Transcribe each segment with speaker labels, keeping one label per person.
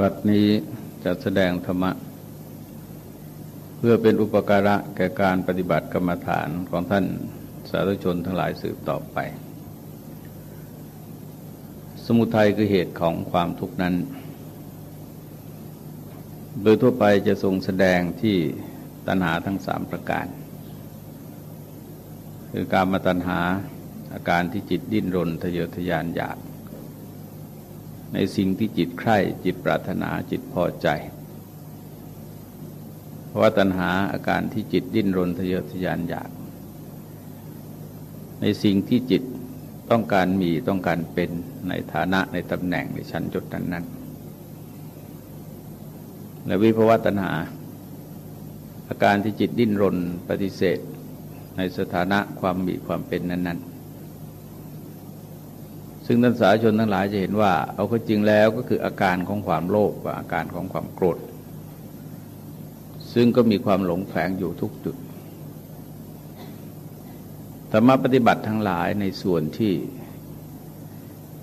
Speaker 1: บัดนี้จะแสดงธรรมะ เพื่อเป็นอุปการะแก่การปฏิบัติกรรมฐานของท่านสาธุชนทั้งหลายสืบต่อไป สมุทัยคือเหตุของความทุกข์นั้น โดยทั่วไปจะทรงแสดงที่ตัณหาทั้งสามประการ คือการมาตัณหาอาการที่จิตดิ้นรนทะเยอทะยานอยาก ในสิ่งที่จิตใคร่จิตปรารถนาจิตพอใจ เพราะว่าตัณหาอาการที่จิตดิ้นรนทะเยอทะยานอยาก ในสิ่งที่จิตต้องการมีต้องการเป็นในฐานะในตำแหน่งในชั้นจุดนั้นนั้นและวิภวตัณหา อาการที่จิตดิ้นรนปฏิเสธ ในสถานะความมีความเป็นนั้นๆ ซึ่งท่านสาชนทั้งหลายจะเห็นว่า เอาข้อจริงแล้วก็คืออาการของความโลภอาการของความโกรธ ซึ่งก็มีความหลงแฝงอยู่ทุกจุดธรรมปฏิบัติทั้งหลายในส่วนที่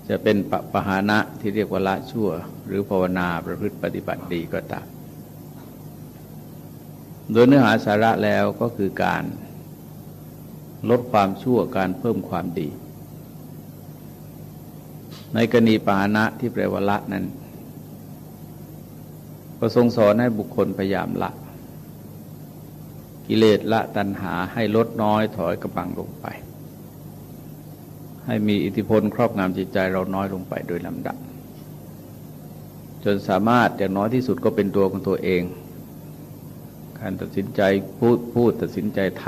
Speaker 1: จะเป็นปปหานะที่เรียกว่าละชั่ว หรือภาวนาประพฤติปฏิบัติดีก็ตามโดยเนื้อหาสาระแล้วก็คือการลดความชั่วการเพิ่มความดี ในกรณีปานะที่แปลว่าละนั้นประทรงสอนให้บุคคลพยายามละ กิเลสละตัณหาให้ลดน้อยถอยกำลังลงไป ให้มีอิทธิพลครอบงำจิตใจเราน้อยลงไปโดยลำดับ จนสามารถอย่างน้อยที่สุดก็เป็นตัวของตัวเอง การตัดสินใจพูดพูดตัดสินใจท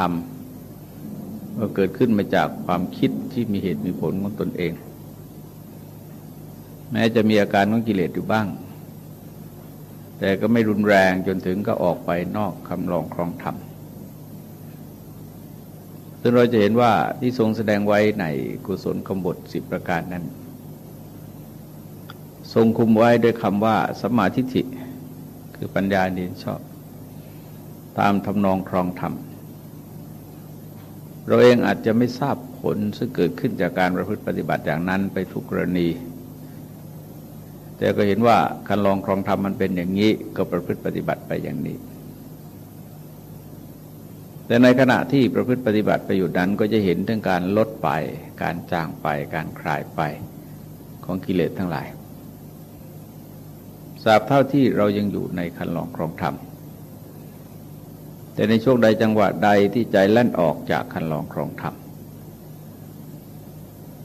Speaker 1: ำก็เกิดขึ้นมาจากความคิดที่มีเหตุมีผลของตนเอง แม้จะมีอาการของกิเลสอยู่บ้าง แต่ก็ไม่รุนแรงจนถึงก็ออกไปนอกคำลองครองธรรมซึ่งเราจะเห็นว่าที่ทรงแสดงไว้ในกุศลคำบทสิบประการนั้น ทรงคุมไว้ด้วยคำว่าสมาธิิคือปัญญาเนียนชอบ ตามทำนองครองธรรม เราเองอาจจะไม่ทราบผลซึ่งเกิดขึ้นจากการประพฤติปฏิบัติอย่างนั้นไปทุกกรณี แต่ก็เห็นว่าการลองครองธรรมมันเป็นอย่างนี้ ก็ประพฤติปฏิบัติไปอย่างนี้ แต่ในขณะที่ประพฤติปฏิบัติไปอยู่นั้นก็จะเห็นถึงการลดไป การจางไป การคลายไปของกิเลสทั้งหลายสาบเท่าที่เรายังอยู่ในคันลองครองธรรม แต่ในช่วงใดจังหวะใดที่ใจแล่นออกจากคันลองครองธรรม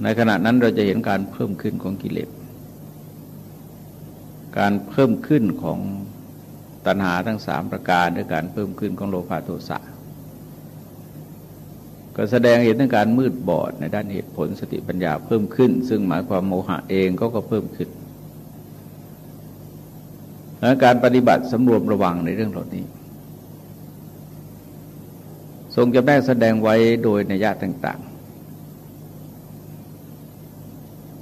Speaker 1: ในขณะนั้นเราจะเห็นการเพิ่มขึ้นของกิเลส การเพิ่มขึ้นของตัณหาทั้งสามประการด้วยการเพิ่มขึ้นของโลภะโทสะก็แสดงเห็นถึงการมืดบอดในด้านเหตุผลสติปัญญาเพิ่มขึ้น ซึ่งหมายความโมหะเองก็ก็เพิ่มขึ้นและการปฏิบัติสำรวมระวังในเรื่องเหล่านี้ ทรงจะแม่แสดงไว้โดยนัยยะต่างๆ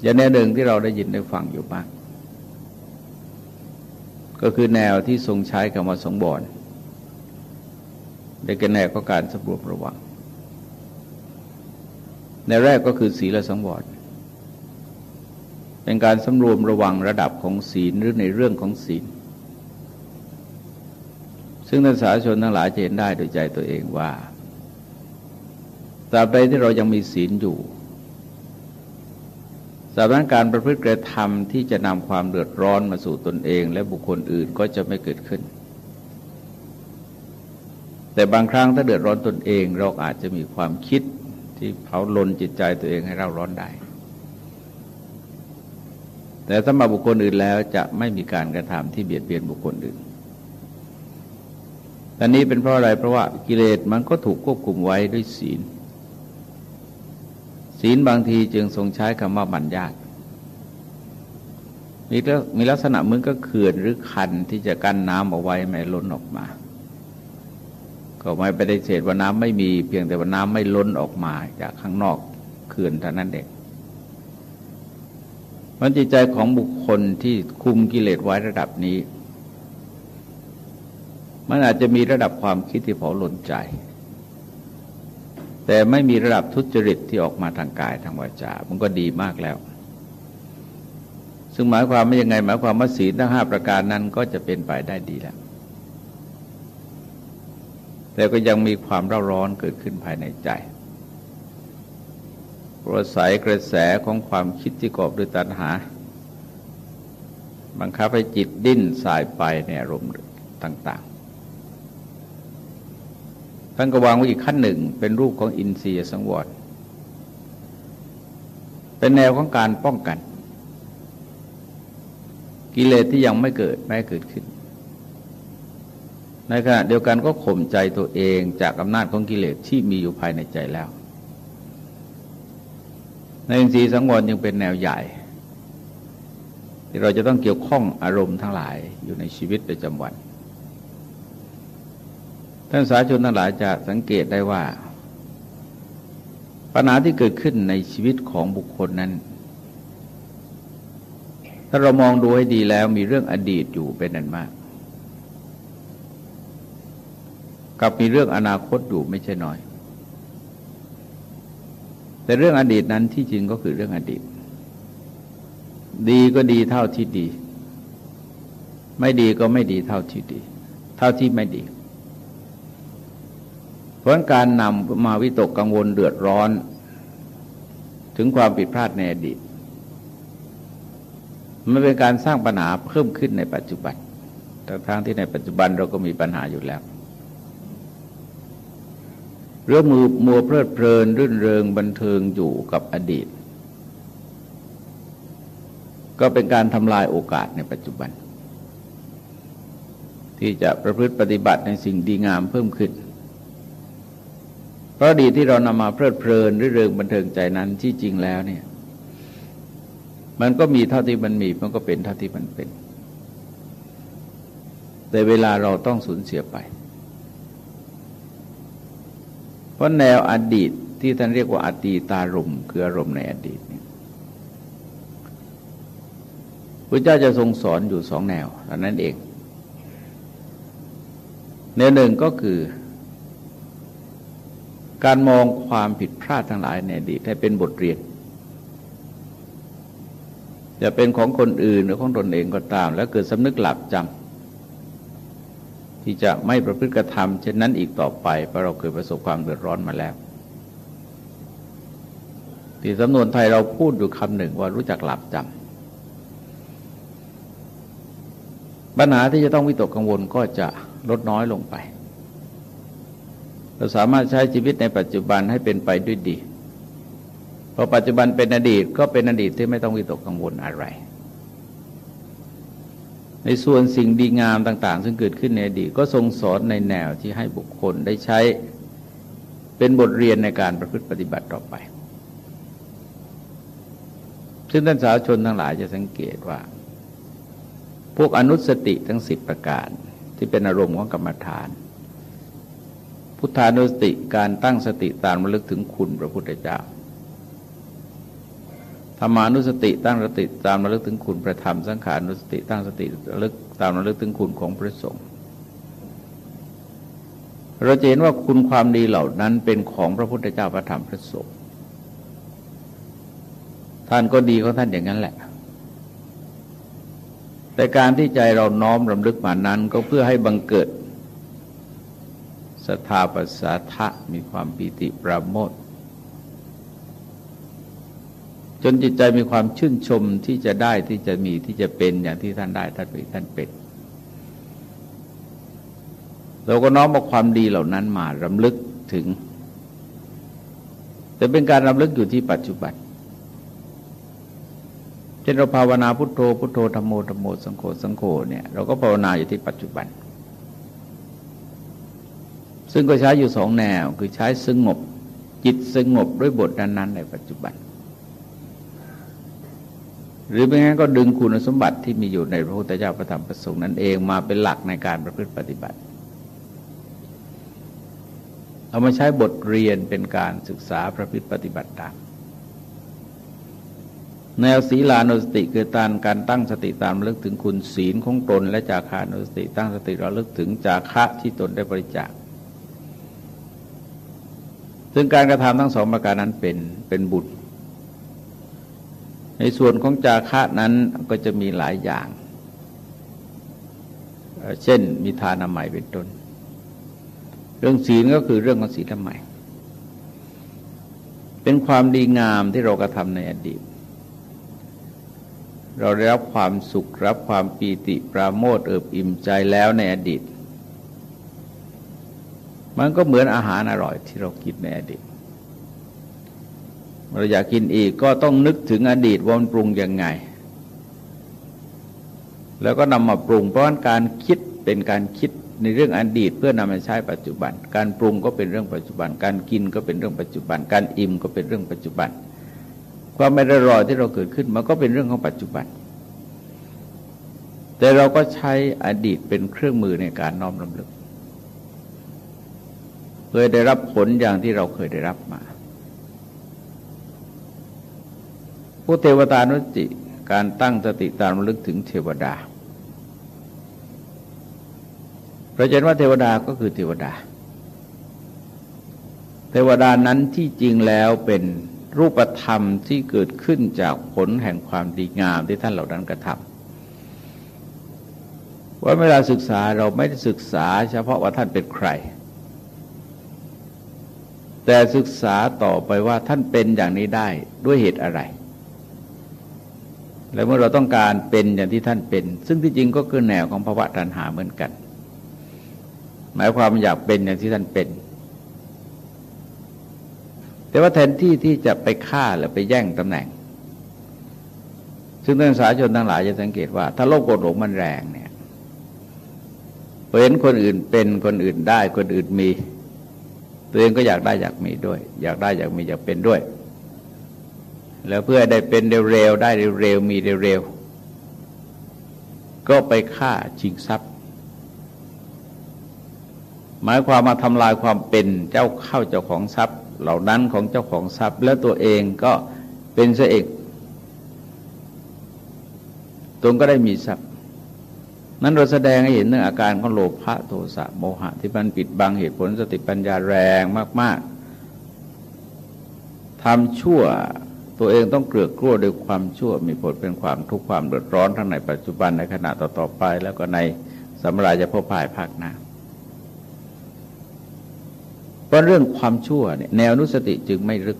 Speaker 1: อย่างแนวหนึ่งที่เราได้ยินได้ฟังอยู่บ้าง ก็คือแนวที่ทรงใช้คำว่าสงบอนได้แก่แนวก็การสำรวมระวังในแรกก็คือศีลสังวรเป็นการสำรวมระวังระดับของศีลหรือในเรื่องของศีล ซึ่งนักสาชนทั้งหลายจะเห็นได้โดยใจตัวเองว่าตราบใดที่เรายังมีศีลอยู่ สำนักการประพฤติกระทำที่จะนำความเดือดร้อนมาสู่ตนเอง และบุคคลอื่นก็จะไม่เกิดขึ้น แต่บางครั้งถ้าเดือดร้อนตนเองเราอาจจะมีความคิดที่เผาลนจิตใจตัวเองให้เราร้อนได้ แต่สำหรับบุคคลอื่นแล้วจะไม่มีการกระทำที่เบียดเบียนบุคคลอื่นตอนนี้เป็นเพราะอะไรเพราะว่ากิเลสมันก็ถูกควบคุมไว้ด้วยศีล ศีลบางทีจึงทรงใช้คำว่าบัญญัติมีมีลักษณะเหมือนก็เขื่อนหรือคันที่จะกั้นน้ำเอาไว้ไม่ล้นออกมา ก็ไม่ไปได้เศษว่าน้ำไม่มีเพียงแต่ว่าน้ำไม่ล้นออกมาจากข้างนอกเขื่อนเท่านั้นเองมันจิตใจของบุคคลที่คุมกิเลสไว้ระดับนี้ มันอาจจะมีระดับความคิดที่เผาหล่นใจ แต่ไม่มีระดับทุจริตที่ออกมาทางกายทางวาจา มันก็ดีมากแล้ว ซึ่งหมายความว่ายังไง หมายความว่าศีลทั้งห้าประการนั้นก็จะเป็นไปได้ดีแล้ว แต่ก็ยังมีความร้อนร้อนเกิดขึ้นภายในใจกระสายกระแสของความคิดที่กอบด้วยตัณหา บังคับให้จิตดิ้นสายไปในอารมณ์ต่าง ท่านก็วางไว้อีกขั้นหนึ่งเป็นรูปของอินทรียสังวร เป็นแนวของการป้องกัน กิเลสที่ยังไม่เกิดไม่เกิดขึ้น ในขณะเดียวกันก็ข่มใจตัวเองจากอำนาจของกิเลสที่มีอยู่ภายในใจแล้ว ในอินทรีย์สังวรยังเป็นแนวใหญ่ที่เราจะต้องเกี่ยวข้องอารมณ์ทั้งหลายอยู่ในชีวิตประจำวัน ท่านสาชนทั้งหลายจะสังเกตได้ว่า ปัญหาที่เกิดขึ้นในชีวิตของบุคคลนั้น ถ้าเรามองดูให้ดีแล้วมีเรื่องอดีตอยู่เป็นอันมาก กับมีเรื่องอนาคตอยู่ไม่ใช่น้อย แต่เรื่องอดีตนั้นที่จริงก็คือเรื่องอดีต ดีก็ดีเท่าที่ดี ไม่ดีก็ไม่ดีเท่าที่ดี เท่าที่ไม่ดี เพราะการนำมาวิตกกังวลเดือดร้อน ถึงความผิดพลาดในอดีตมันเป็นการสร้างปัญหาเพิ่มขึ้นในปัจจุบันทั้งที่ในปัจจุบันเราก็มีปัญหาอยู่แล้วหรือมือมัวเพลิดเพลินรื่นเริงบันเทิงอยู่กับอดีต ก็เป็นการทำลายโอกาสในปัจจุบัน ที่จะประพฤติปฏิบัติในสิ่งดีงามเพิ่มขึ้น เพราะดีที่เรานำมาเพลิดเพลินหรื่นเริงบันเทิงใจนั้นที่จริงแล้วเนี่ย มันก็มีเท่าที่มันมีมันก็เป็นเท่าที่มันเป็น แต่เวลาเราต้องสูญเสียไป เพราะแนวอดีตที่ท่านเรียกว่าอดีตารมคืออารมณ์ในอดีตพระเจ้าจะทรงสอนอยู่สองแนวนั้นเองแนวหนึ่งก็คือ การมองความผิดพลาดทั้งหลายในอดีตให้เป็นบทเรียนจะเป็นของคนอื่นหรือของตนเองก็ตาม แล้วเกิดสำนึกหลับจำที่จะไม่ประพฤติกระทำเช่นนั้นอีกต่อไปเพราะเราเคยประสบความเดือดร้อนมาแล้วที่สำนวนไทยเราพูดอยู่คำหนึ่งว่ารู้จักหลับจำปัญหาที่จะต้องวิตกกังวลก็จะลดน้อยลงไป เราสามารถใช้ชีวิตในปัจจุบันให้เป็นไปด้วยดีพอปัจจุบันเป็นอดีตก็เป็นอดีตที่ไม่ต้องวิตกกังวลอะไร ในส่วนสิ่งดีงามต่าง ๆ ซึ่งเกิดขึ้นในอดีตก็ทรงสอนในแนวที่ให้บุคคลได้ใช้เป็นบทเรียนในการประพฤติปฏิบัติต่อไป ซึ่งท่านสาวชนทั้งหลายจะสังเกตว่า พวกอนุสติทั้งสิบประการ ที่เป็นอารมณ์ของกรรมฐาน พุทธานุสติการตั้งสติตามระลึกถึงคุณพระพุทธเจ้าธรรมานุสติตั้งสติตามระลึกถึงคุณประธรรมสังขานุสติตั้งสติระลึกตามระลึกถึงคุณของพระสงฆ์เราจะเห็นว่าคุณความดีเหล่านั้นเป็นของพระพุทธเจ้าพระธรรมพระสงฆ์ท่านก็ดีของท่านอย่างนั้นแหละ แต่การที่ใจเราน้อมรำลึกมานั้นก็เพื่อให้บังเกิด ศรัทาปัสสาทะมีความปีติปราโมทจนจิตใจมีความชื่นชมที่จะได้ที่จะมีที่จะเป็นอย่างที่ท่านได้ท่านเป็นท่านเป็นเราก็น้อมเอาความดีเหล่านั้นมารำลึกถึง แต่เป็นการรำลึกอยู่ที่ปัจจุบันเช่นเราภาวนาพุทโธพุทโธธรรมโมธรรมโมสังโฆสังโฆเนี่ยเราก็ภาวนาอยู่ที่ปัจจุบัน ซึ่งก็ใช้อยู่สองแนวคือใช้สงบ จิตสงบด้วยบทนั้นๆในปัจจุบัน หรือไม่งั้นก็ดึงคุณสมบัติที่มีอยู่ในพระพุทธเจ้าประธรรมประสงค์นั้นเองมาเป็นหลักในการประพฤติปฏิบัติ เอามาใช้บทเรียนเป็นการศึกษาประพฤติปฏิบัติตามแนวศีลานุสติคือการการตั้งสติตามระลึกถึงคุณศีลของตน และจาคานุสติตั้งสติระลึกถึงจาคะที่ตนได้บริจาค ซึ่งการกระทำทั้งสองประการนั้นเป็นเป็นบุญ ในส่วนของจาคะนั้นก็จะมีหลายอย่าง เช่นมีทานามัยเป็นต้น เรื่องศีลก็คือเรื่องของศีลธรรมเป็นความดีงามที่เรากระทำในอดีต เราได้รับความสุขรับความปีติปราโมทเอิบอิ่มใจแล้วในอดีต มันก็เหมือนอาหารอร่อยที่เรากินในอดีตเราอยากกินอีกก็ต้องนึกถึงอดีตว่ามันปรุงยังไง แล้วก็นำมาปรุงเพราะการคิดเป็นการคิดในเรื่องอดีตเพื่อนำมาใช้ปัจจุบัน การปรุงก็เป็นเรื่องปัจจุบัน การกินก็เป็นเรื่องปัจจุบัน การอิ่มก็เป็นเรื่องปัจจุบัน ความไม่อร่อยที่เราเกิดขึ้นมันก็เป็นเรื่องของปัจจุบัน แต่เราก็ใช้อดีตเป็นเครื่องมือในการน้อมรำลึก เพื่อได้รับผลอย่างที่เราเคยได้รับมาผู้เทวตานุจิ การตั้งสติตามลึกถึงเทวดาเราจะว่าเทวดาก็คือเทวดา เทวดานั้นที่จริงแล้วเป็นรูปธรรมที่เกิดขึ้นจากผลแห่งความดีงามที่ท่านเหล่านั้นกระทำว่าเวลาศึกษาเราไม่ได้ศึกษาเฉพาะว่าท่านเป็นใคร แต่ศึกษาต่อไปว่าท่านเป็นอย่างนี้ได้ด้วยเหตุอะไร แล้วเมื่อเราต้องการเป็นอย่างที่ท่านเป็น ซึ่งที่จริงก็คือแนวของภาวะตัณหาเหมือนกัน หมายความอยากเป็นอย่างที่ท่านเป็น แต่ว่าแทนที่ที่จะไปฆ่าหรือไปแย่งตำแหน่ง ซึ่งนักศึกษาชนทั้งหลายจะสังเกตว่า ถ้าโลกโกรธหลงมันแรงเนี่ยเห็นคนอื่นเป็นคนอื่นได้คนอื่นมี ตัวเองก็อยากได้อยากมีด้วย อยากได้อยากมีอยากเป็นด้วย แล้วเพื่อได้เป็นเร็วๆได้เร็วๆมีเร็วๆก็ไปฆ่าชิงทรัพย์ หมายความมาทำลายความเป็นเจ้าเข้าเจ้าของทรัพย์ เหล่านั้นของเจ้าของทรัพย์ แล้วตัวเองก็เป็นเสเอกตรงก็ได้มีทรัพย์ นั้นเราแสดงให้เห็นเรื่องอาการของโลภะโทสะโมหะ ที่มันปิดบังเหตุผลสติปัญญาแรงมากๆทำชั่วตัวเองต้องเกลือกลั้วด้วยความชั่วมีผลเป็นความทุกข์ความเดือดร้อนทั้งในปัจจุบันในขณะต่อๆไป แล้วก็ในสำราญจะพบภายภาคหน้าเพราะเรื่องความชั่วเนี่ยแนวนุสติจึงไม่ลึก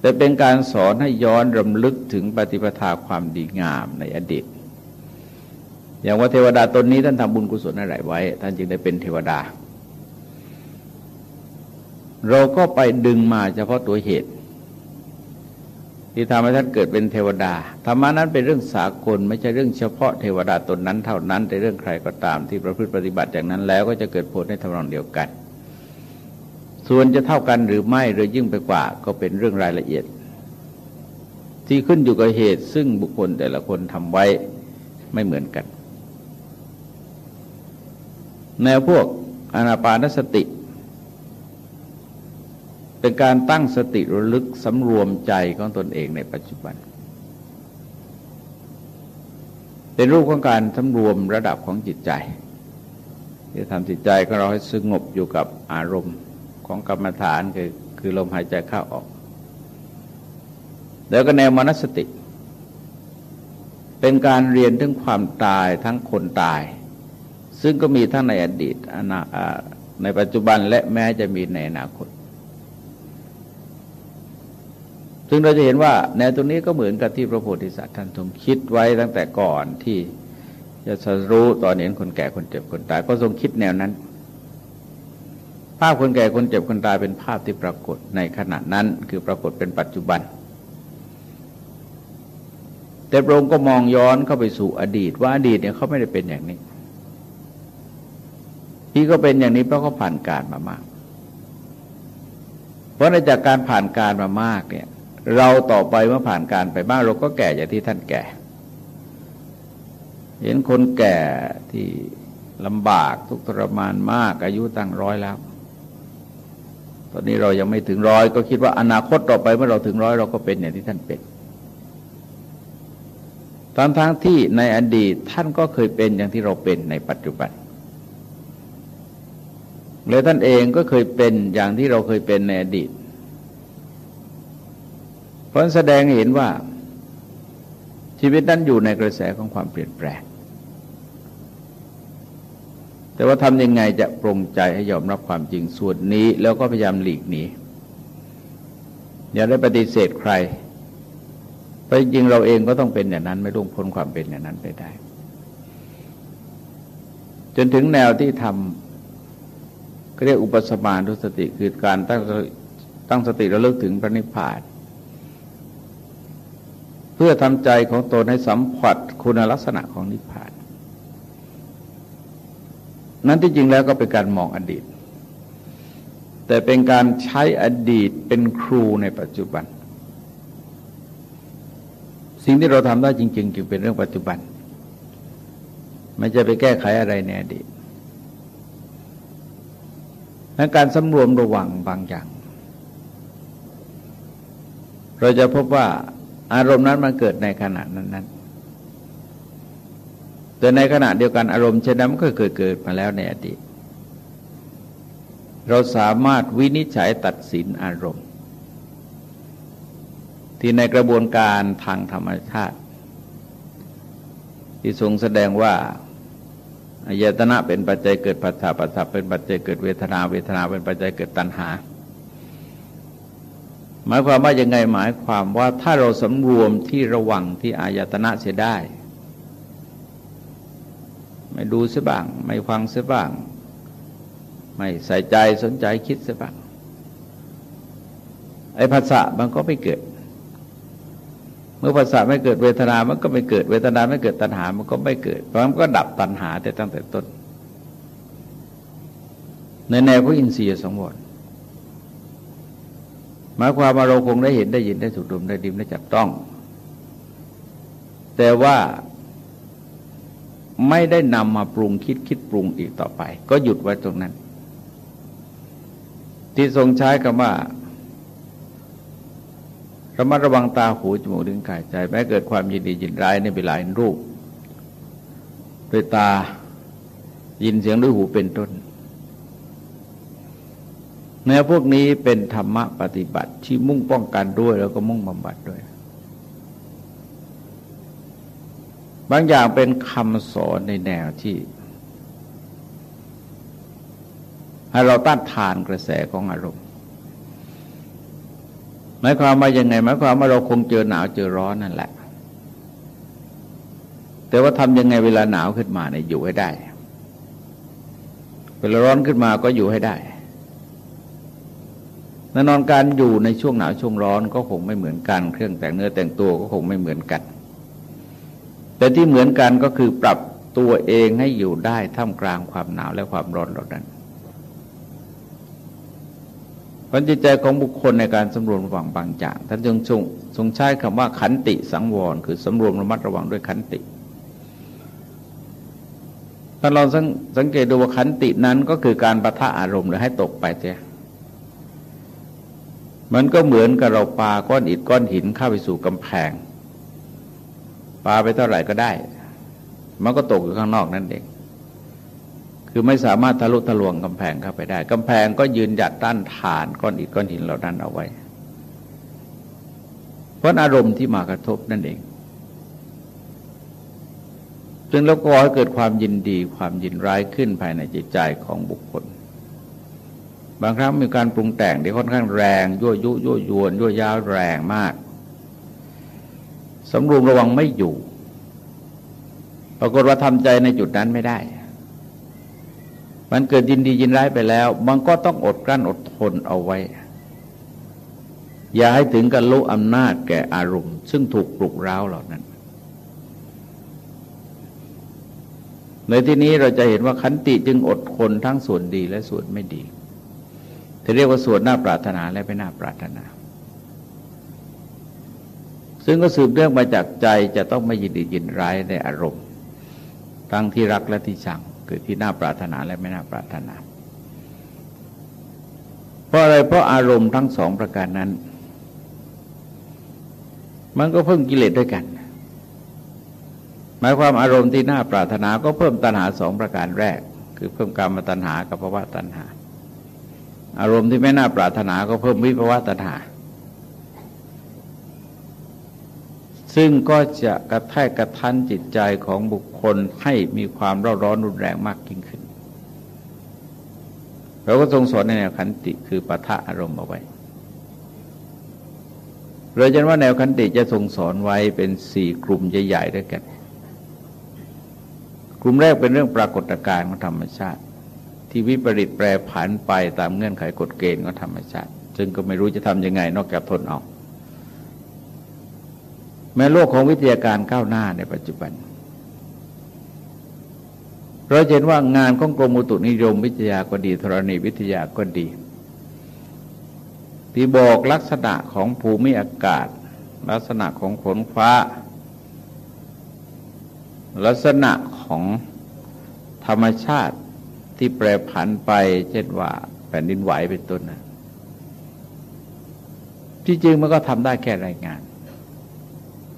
Speaker 1: แต่เป็นการสอนให้ย้อนรำลึกถึงปฏิปทาความดีงามในอดีต อย่างว่าเทวดาตนนี้ท่านทำบุญกุศลอะไรไว้ ท่านจึงได้เป็นเทวดา เราก็ไปดึงมาเฉพาะตัวเหตุ ที่ทำให้ท่านเกิดเป็นเทวดาธรรมานั้นเป็นเรื่องสากล ไม่ใช่เรื่องเฉพาะเทวดาตนนั้นเท่านั้นแต่เรื่องใครก็ตามที่ประพฤติปฏิบัติอย่างนั้นแล้วก็จะเกิดผลในทำนองเดียวกัน ส่วนจะเท่ากันหรือไม่หรือยิ่งไปกว่า ก็เป็นเรื่องรายละเอียด ที่ขึ้นอยู่กับเหตุซึ่งบุคคลแต่ละคนทำไว้ไม่เหมือนกัน แนวพวกอนาปานสติ เป็นการตั้งสติระลึกสำรวมใจของตนเองในปัจจุบัน เป็นรูปของการสำรวมระดับของจิตใจที่ทำจิตใจของเราให้สงบอยู่กับอารมณ์ของกรรมฐานคือคือลมหายใจเข้าออก แล้วก็แนวมนสติ เป็นการเรียนถึงความตายทั้งคนตาย ซึ่งก็มีทั้งในอดีตในปัจจุบันและแม้จะมีในอนาคต ซึ่งเราจะเห็นว่าแนวตรงนี้ก็เหมือนกับที่พระโพธิสัตว์ท่านทรงคิดไว้ตั้งแต่ก่อนที่จะรู้ตอนเห็นคนแก่คนเจ็บคนตาย ก็ทรงคิดแนวนั้น ภาพคนแก่คนเจ็บคนตายเป็นภาพที่ปรากฏในขณะนั้น คือปรากฏเป็นปัจจุบัน แต่พระองค์ก็มองย้อนเข้าไปสู่อดีต ว่าอดีตเนี่ยเขาไม่ได้เป็นอย่างนี้ ที่ก็เป็นอย่างนี้เพราะเขาผ่านการมามาก เพราะในจากการผ่านการมามากเนี่ย เราต่อไปเมื่อผ่านการไปบ้างเราก็แก่อย่างที่ท่านแก่ เห็นคนแก่ที่ลำบากทุกทรมานมาก อายุตั้งร้อยแล้ว ตอนนี้เรายังไม่ถึงร้อยก็คิดว่าอนาคตต่อไปเมื่อเราถึงร้อยเราก็เป็นอย่างที่ท่านเป็นทั้งทั้งที่ในอดีตท่านก็เคยเป็นอย่างที่เราเป็นในปัจจุบัน และท่านเองก็เคยเป็นอย่างที่เราเคยเป็นในอดีต เพราะแสดงเห็นว่า ชีวิตนั้นอยู่ในกระแสของความเปลี่ยนแปลง แต่ว่าทำยังไงจะปรงใจให้ยอมรับความจริงส่วนนี้ แล้วก็พยายามหลีกหนีอย่าได้ปฏิเสธใครเพราะจริงเราเองก็ต้องเป็นอย่างนั้น ไม่ล่วงพ้นความเป็นอย่างนั้นไปได้ จนถึงแนวที่ทำ เรียกอุปสมานุสติคือการตั้งตั้งสติระลึกถึงพระนิพพาน เพื่อทำใจของตนให้สัมผัสคุณลักษณะของนิพพาน นั้นที่จริงแล้วก็เป็นการมองอดีต แต่เป็นการใช้อดีตเป็นครูในปัจจุบัน สิ่งที่เราทำได้จริง ๆ จึงเป็นเรื่องปัจจุบัน ไม่จะไปแก้ไขอะไรในอดีต และการสำรวมระวังบางอย่าง เราจะพบว่าอารมณ์นั้นมันเกิดในขณะนั้นๆแต่ในขณะเดียวกันอารมณ์เช่นนั้นก็เคยเกิดมาแล้วในอดีตเราสามารถวินิจฉัยตัดสินอารมณ์ ที่ในกระบวนการทางธรรมชาติ ที่ทรงแสดงว่า อายตนะเป็นปัจจัยเกิดปัสสะปัสสะเป็นปัจจัยเกิดเวทนา เวทนาเป็นปัจจัยเกิดตัณหา หมายความว่ายังไงหมายความว่าถ้าเราสำรวมที่ระวังที่อายตนะเสียได้ ไม่ดูเสียบ้าง ไม่ฟังเสียบ้าง ไม่ใส่ใจสนใจคิดเสียบ้างไอ้ภาษามันก็ไม่เกิด เมื่อภาษาไม่เกิดเวทนา มันก็ไม่เกิดเวทนาไม่เกิดตัณหา มันก็ไม่เกิด เพราะมันก็ดับตัณหาแต่ตั้งแต่ต้น ในแนวของอินทรีย์สองวรหมายความว่าเราคงได้เห็นได้ยินได้ถูกดมได้ดิมได้จับต้อง แต่ว่าไม่ได้นำมาปรุงคิดคิดปรุงอีกต่อไป ก็หยุดไว้ตรงนั้น ที่ทรงใช้คำว่า ระมัดระวังตาหูจมูกลิ้นกายใจแม้เกิดความยินดียินร้ายในเวลาเห็นรูปด้วยตายินเสียงด้วยหูเป็นต้นแนวพวกนี้เป็นธรรมะปฏิบัติที่มุ่งป้องกันด้วย แล้วก็มุ่งบำบัดด้วย บางอย่างเป็นคำสอนในแนวที่ให้เราต้านทานกระแสของอารมณ์ หมายความว่ายังไงหมายความว่าเราคงเจอหนาวเจอร้อนนั่นแหละ แต่ว่าทำยังไงเวลาหนาวขึ้นมาเนี่ยอยู่ให้ได้ เวลาร้อนขึ้นมาก็อยู่ให้ได้แน่นอนการอยู่ในช่วงหนาวช่วงร้อนก็คงไม่เหมือนกัน เครื่องแต่งเนื้อแต่งตัวก็คงไม่เหมือนกัน แต่ที่เหมือนกันก็คือปรับตัวเองให้อยู่ได้ท่ามกลางความหนาวและความร้อนเหล่านั้น ปัญจิตใจของบุคคลในการสำรวมระวังบางอย่างท่านจึงทรงทรงใช้คำว่าขันติสังวร คือสำรวมระมัดระวังด้วยขันติถ้าเราสังเกตดูว่าขันตินั้นก็คือการประทะอารมณ์หรือให้ตกไปเสียมันก็เหมือนกับเราปาก้อนอิฐก้อนหินเข้าไปสู่กำแพงปาไปเท่าไหร่ก็ได้ มันก็ตกอยู่ข้างนอกนั่นเอง คือไม่สามารถทะลุทะลวงกำแพงเข้าไปได้กำแพงก็ยืนหยัดต้านทานก้อนอิฐก้อนหินเหล่านั้นเอาไว้ เพราะอารมณ์ที่มากระทบนั่นเองจึงแล้วก็ให้เกิดความยินดีความยินร้ายขึ้นภายในจิตใจของบุคคล บางครั้งมีการปรุงแต่งที่ค่อนข้างแรงยั่วยุยั่วยวนยั่วยาวแรงมากสำรวมระวังไม่อยู่ ปรากฏว่าทำใจในจุดนั้นไม่ได้ มันเกิดยินดียินร้ายไปแล้ว มันก็ต้องอดกลั้นอดทนเอาไว้ อย่าให้ถึงกับลุอำนาจแก่อารมณ์ ซึ่งถูกปลุกร้าวเหล่านั้น ในที่นี้เราจะเห็นว่าขันติจึงอดทนทั้งส่วนดีและส่วนไม่ดีที่เรียกว่าส่วดหน้าปรารถนาและไม่น่าปรารถนา ซึ่งก็สืบเรื่องมาจากใจจะต้องไม่ยินดียินร้ายในอารมณ์ ทั้งที่รักและที่ชัง คือที่น่าปรารถนาและไม่น่าปรารถนา เพราะอะไรเพราะอารมณ์ทั้งสองประการนั้น มันก็เพิ่มกิเลสด้วยกัน หมายความอารมณ์ที่น่าปรารถนาก็เพิ่มตัณหาสองประการแรก คือเพิ่มกรรมตัณหากับภาวะตัณหา อารมณ์ที่ไม่น่าปรารถนาก็เพิ่มวิภวะตัณหา ซึ่งก็จะกระแทกกระทันจิตใจของบุคคลให้มีความร้อนร้อนรุนแรงมากยิ่งขึ้น เราก็ทรงสอนในแนวขันติคือปะทะอารมณ์เอาไว้เราจะว่าแนวขันติจะทรงสอนไว้เป็นสี่กลุ่มใหญ่ๆด้วยกัน กลุ่มแรกเป็นเรื่องปรากฏการณ์ของธรรมชาติ ที่วิปริตแปรผันไปตามเงื่อนไขกฎเกณฑ์ของธรรมชาติจึงก็ไม่รู้จะทำยังไงนอกจากทนเอา แม้โลกของวิทยาการก้าวหน้าในปัจจุบัน เราเห็นว่างานของกรมอุตุนิยมวิทยาก็ดีธรณีวิทยาก็ดี ที่บอกลักษณะของภูมิอากาศ ลักษณะของฝนฟ้า ลักษณะของธรรมชาติที่แปรผันไปเช่นว่าแผ่นดินไหวเป็นต้นนะที่จริงมันก็ทำได้แค่รายงาน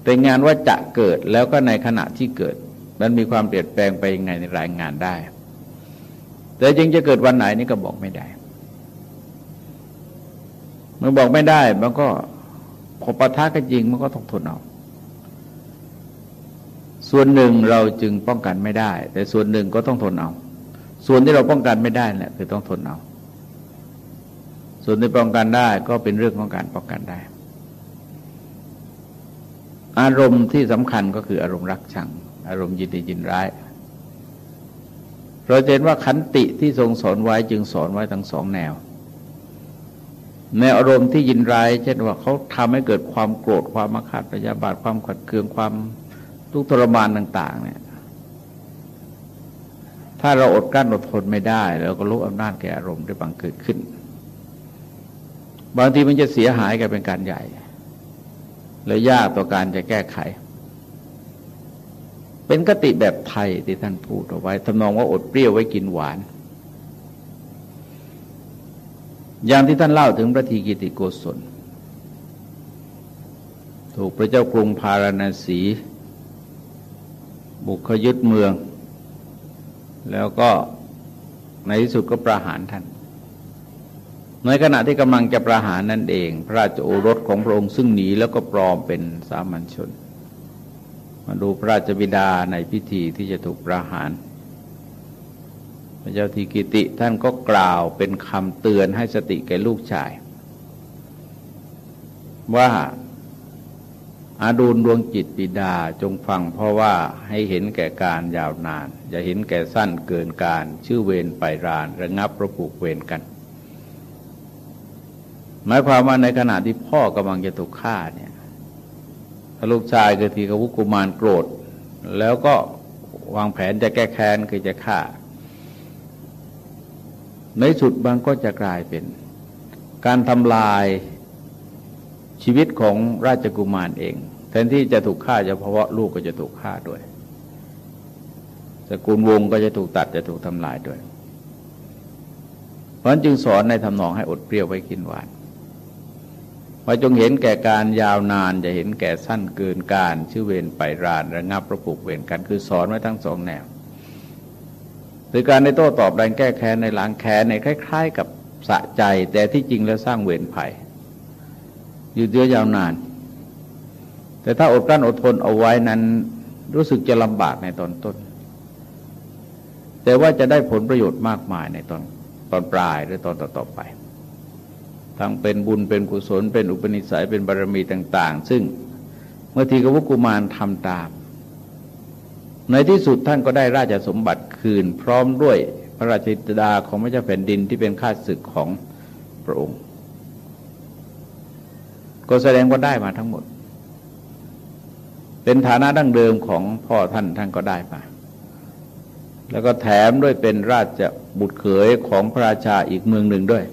Speaker 1: แต่งานว่าจะเกิดแล้วก็ในขณะที่เกิด มันมีความเปลี่ยนแปลงไปยังไงในรายงานได้ แต่จริงจะเกิดวันไหนนี่ก็บอกไม่ได้ เมื่อบอกไม่ได้มันก็พอปะทะกันจริงมันก็ต้องทนเอาส่วนหนึ่งเราจึงป้องกันไม่ได้ แต่ส่วนหนึ่งก็ต้องทนเอา ส่วนที่เราป้องกันไม่ได้แหละคือต้องทนเอา ส่วนที่ป้องกันได้ก็เป็นเรื่องของการป้องกันได้ อารมณ์ที่สำคัญก็คืออารมณ์รักชัง อารมณ์ยินดียินร้าย เราเห็นว่าขันติที่ทรงสอนไว้จึงสอนไว้ทั้งสองแนว ในอารมณ์ที่ยินร้าย เช่นว่าเขาทำให้เกิดความโกรธความมาขาดพยาบาทความขัดเคืองความทุกข์ทรมานต่าง ๆ เนี่ย ถ้าเราอดกั้นอดทนไม่ได้เราก็รู้อำนาจแก่อารมณ์ได้บังเกิดขึ้น บางทีมันจะเสียหายกันเป็นการใหญ่ และยากต่อการจะแก้ไข เป็นกติแบบไทยที่ท่านพูดเอาไว้ทำนองว่าอดเปรี้ยวไว้กินหวาน อย่างที่ท่านเล่าถึงพระทีกิติโกศล ถูกพระเจ้ากรุงพาราณสี บุกขยึดเมือง แล้วก็ในที่สุดก็ประหารท่าน ในขณะที่กำลังจะประหารนั่นเอง พระราชโอรสของพระองค์ซึ่งหนีแล้วก็ปลอมเป็นสามัญชน มาดูพระราชบิดาในพิธีที่จะถูกประหาร พระเจ้าทีกิติท่านก็กล่าวเป็นคำเตือนให้สติแก่ลูกชาย ว่าอาดูลดวงจิตปิดาจงฟังเพราะว่าให้เห็นแก่การยาวนาน อย่าเห็นแก่สั้นเกินการ ชื่อเวรไปราน ระงับประผูกเวรกัน หมายความว่าในขณะที่พ่อกำลังจะถูกฆ่าเนี่ยลูกชายคือทีกวุกุมารโกรธ แล้วก็วางแผนจะแก้แค้นคือจะฆ่า ในสุดบางก็จะกลายเป็น การทำลายชีวิตของราชกุมารเอง แทนที่จะถูกฆ่าเฉพาะลูกก็จะถูกฆ่าด้วยสกุลวงก็จะถูกตัดจะถูกทำลายด้วย เพราะนั้นจึงสอนในทำนองให้อดเปรี้ยวไว้กินหวาน ว่าจงเห็นแก่การยาวนานจะเห็นแก่สั้นเกินการชื่อเวรไปรานระงับประปุกเวรกันคือสอนไว้ทั้งสองแนวหรือการในโต้ตอบแรงแก้แค้นในล้างแค้นในคล้าย ๆ กับสะใจ แต่ที่จริงแล้วสร้างเวรภัยอยู่เยอยาวนาน แต่ถ้าอดกลั้นอดทนเอาไว้นั้นรู้สึกจะลำบากในตอนต้น แต่ว่าจะได้ผลประโยชน์มากมายในตอนตอนปลายหรือตอนต่อๆไป ทั้งเป็นบุญเป็นกุศล เป็นอุปนิสัยเป็นบารมีต่าง ๆ ซึ่งเมื่อทีกวุกุมารทำตาม ในที่สุดท่านก็ได้ราชสมบัติคืน พร้อมด้วยพระราชิดาของพระเจ้าแผ่นดินที่เป็นข้าศึกของพระองค์ ก็แสดงว่าได้มาทั้งหมด เป็นฐานะดั้งเดิมของพ่อท่านท่านก็ได้มาแล้วก็แถมด้วยเป็นราชบุตรเขยของพระราชาอีกเมืองหนึ่งด้วย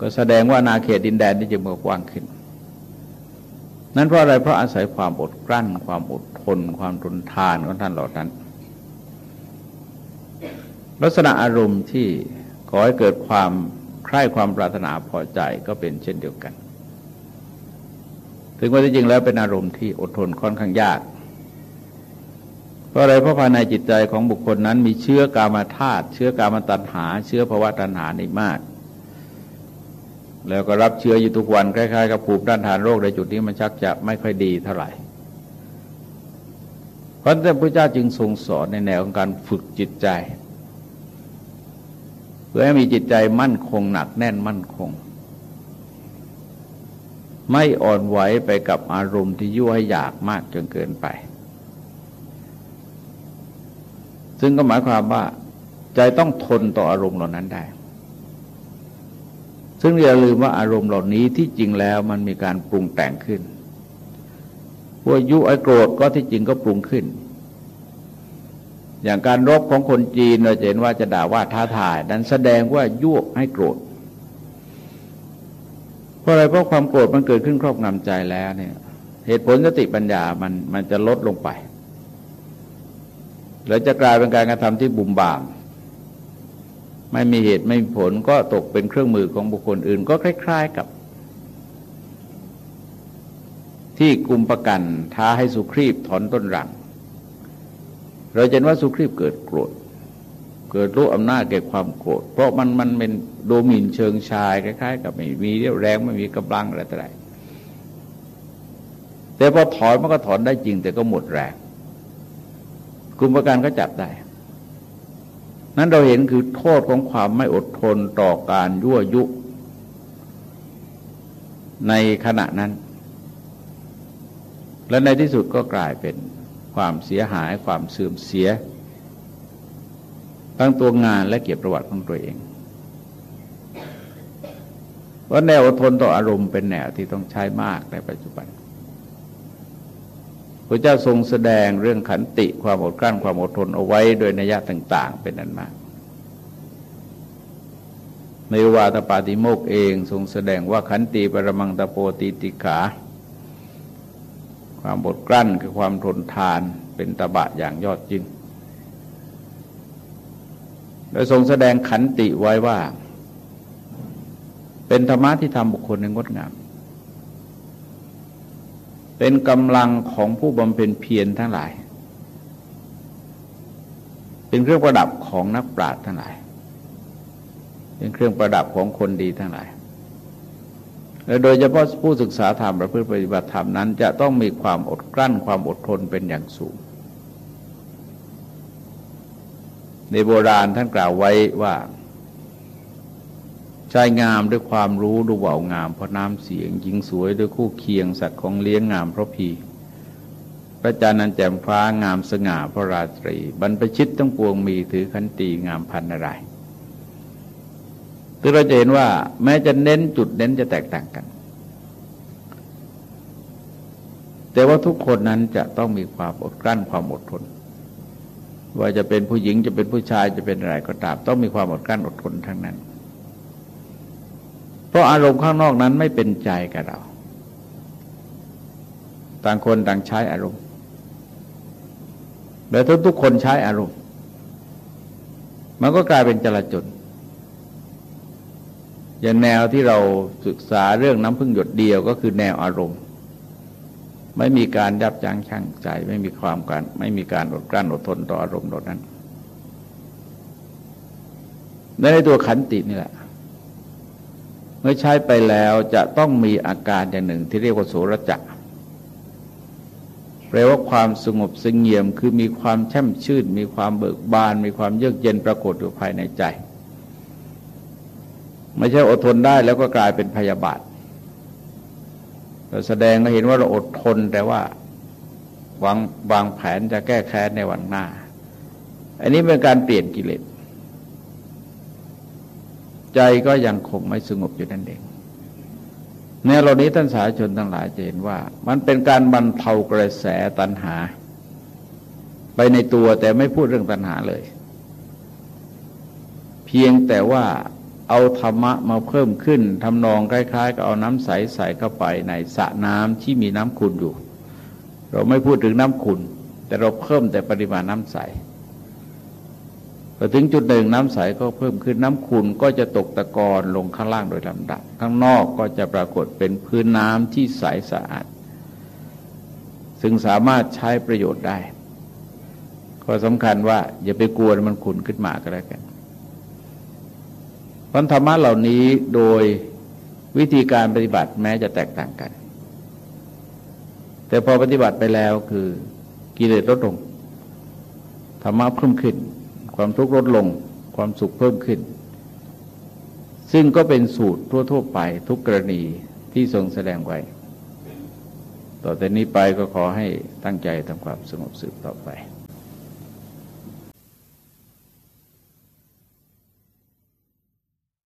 Speaker 1: ก็แสดงว่านาเขตดินแดนที่จะเมือกว้างขึ้น นั้นเพราะอะไรเพราะอาศัยความอดกลั้น ความอดทน ความทนทานของท่านเหล่านั้น ลักษณะอารมณ์ที่ขอให้เกิดความใคร่ความปรารถนาพอใจก็เป็นเช่นเดียวกัน ถึงว่าจริงแล้วเป็นอารมณ์ที่อดทนค่อนข้างยาก เพราะอะไรเพราะภายในจิตใจของบุคคลนั้นมีเชื้อกามาธาตุเชื้อกามาตัณหา เชื้อภาวะตัณหาในมาก แล้วก็รับเชื้ออยู่ทุกวันคล้ายๆกับภูมิต้านทานโรคในจุดนี้มันชักจะไม่ค่อยดีเท่าไหร่ เพราะฉะนั้นพระเจ้าจึงทรงสอนในแนวของการฝึกจิตใจ เพื่อให้มีจิตใจมั่นคงหนักแน่นมั่นคง ไม่อ่อนไหวไปกับอารมณ์ที่ยั่วให้อยากมากจนเกินไป ซึ่งก็หมายความว่าใจต้องทนต่ออารมณ์เหล่านั้นได้ ซึ่งอย่าลืมว่าอารมณ์เหล่านี้ที่จริงแล้วมันมีการปรุงแต่งขึ้นว่ายุไอโกรธก็ที่จริงก็ปรุงขึ้น อย่างการรบของคนจีนเราเห็นว่าจะด่าว่าท้าทาย นั้นแสดงว่ายุให้โกรธ เพราะอะไรเพราะความโกรธมันเกิดขึ้นครอบงำใจแล้วเนี่ย เหตุผลสติปัญญามันมันจะลดลงไป แล้วจะกลายเป็นการกระทำที่บุ่มบาม ไม่มีเหตุไม่มีผลก็ตกเป็นเครื่องมือของบุคคลอื่น ก็คล้าย ๆกับ ที่กุมประกันท้าให้สุครีบถอนต้นรัง เราเห็นว่าสุครีบเกิดโกรธ เกิดรู้อำนาจเก่ความโกรธ เพราะมันมันเป็นโดมินเชิงชายคล้าย ๆ กับไม่มีเรี่ยวแรงไม่มีกำลังอะไรต่ออะไรแต่พอถอนมันก็ถอนได้จริง แต่ก็หมดแรงกุมประกันก็จับได้ นั้นเราเห็นคือโทษของความไม่อดทนต่อการยั่วยุ ในขณะนั้น และในที่สุดก็กลายเป็นความเสียหายความเสื่อมเสีย ทั้งตัวงานและเกียรติประวัติของตัวเองว่าแนวอดทนต่ออารมณ์เป็นแนวที่ต้องใช้มากในปัจจุบัน พระเจ้าทรงแสดงเรื่องขันติความอดกลั้นความอดทนเอาไว้โดยนัยต่าง ๆ เป็นนันมากในวาตปาติโมกเองทรงแสดงว่าขันติปรมังตโปติติขา ความอดกลั้นคือความทนทานเป็นตบะอย่างยอดจริงโดยทรงแสดงขันติไว้ว่า เป็นธรรมะที่ทำบุคคลในงดงาม เป็นกำลังของผู้บำเพ็ญเพียรทั้งหลาย เป็นเครื่องประดับของนักปราชญ์ทั้งหลาย เป็นเครื่องประดับของคนดีทั้งหลาย และโดยเฉพาะผู้ศึกษาธรรมประพฤติปฏิบัติธรรมนั้น จะต้องมีความอดกลั้นความอดทนเป็นอย่างสูง ในโบราณท่านกล่าวไว้ว่า ชายงามด้วยความรู้ดูเบางาม เพราะน้ำเสียงหญิงสวยด้วยคู่เคียงสัตว์ของเลี้ยงงามเพราะพีพระจันทร์นันแจ่มฟ้างามสง่าพระราตรี บรรพชิตทั้งปวงมีถือขันตีงามพันอะไรคือเราจะเห็นว่า แม้จะเน้นจุดเน้นจะแตกต่างกัน แต่ว่าทุกคนนั้นจะต้องมีความอดกลั้นความอดทน ว่าจะเป็นผู้หญิงจะเป็นผู้ชายจะเป็นอะไรก็ตาม ต้องมีความอดกลั้นอดทนทั้งนั้น เพราะอารมณ์ข้างนอกนั้นไม่เป็นใจกับเรา ต่างคนต่างใช้อารมณ์แล้วทุกทุกคนใช้อารมณ์ มันก็กลายเป็นจลาจลอย่างแนวที่เราศึกษาเรื่องน้ำพึ่งหยดเดียวก็คือแนวอารมณ์ ไม่มีการยับยั้งชั่งใจ ไม่มีความการไม่มีการอดกลั้นอดทนต่ออารมณ์เหล่านั้นในตัวขันตินี่แหละ เมื่อใช้ไปแล้วจะต้องมีอาการอย่างหนึ่งที่เรียกว่าโสรจักแปลว่าความสงบสงเงียมคือมีความแช่มชื่น มีความเบิกบาน มีความเยือกเย็นปรากฏอยู่ภายในใจ ไม่ใช่อดทนได้แล้วก็กลายเป็นพยาบาทเราแสดงให้เห็นว่าเราอดทนแต่ว่าวางวางแผนจะแก้แค้นในวันหน้า อันนี้เป็นการเปลี่ยนกิเลส ใจก็ยังคงไม่สงบอยู่นั่นเองในเหล่านี้ท่านสาชนทั้งหลายจะเห็นว่า มันเป็นการบรรเทากระแสตัณหา ไปในตัวแต่ไม่พูดเรื่องตัณหาเลย เพียงแต่ว่าเอาธรรมะมาเพิ่มขึ้นทำนองคล้ายๆกับเอาน้ำใสใส่เข้าไปในสระน้ำที่มีน้ำขุนอยู่ เราไม่พูดถึงน้ำขุนแต่เราเพิ่มแต่ปริมาณน้ำใส พอถึงจุดหนึ่งน้ำใสก็เพิ่มขึ้นน้ำขุ่นก็จะตกตะกอนลงข้างล่างโดยลำดับ ข้างนอกก็จะปรากฏเป็นพื้นน้ำที่ใสสะอาด ซึ่งสามารถใช้ประโยชน์ได้ข้อสำคัญว่าอย่าไปกลัวมันขุ่นขึ้นมาก็แล้วกันพันธรรมะเหล่านี้โดยวิธีการปฏิบัติแม้จะแตกต่างกัน แต่พอปฏิบัติไปแล้วคือกิเลสลดลงธรรมะเพิ่มขึ้น ความทุกข์ลดลง ความสุขเพิ่มขึ้น ซึ่งก็เป็นสูตรทั่วๆไปทุกกรณีที่ทรงแสดงไว้ ต่อแต่นี้ไปก็ขอให้ตั้งใจทำความสงบสืบต่อไป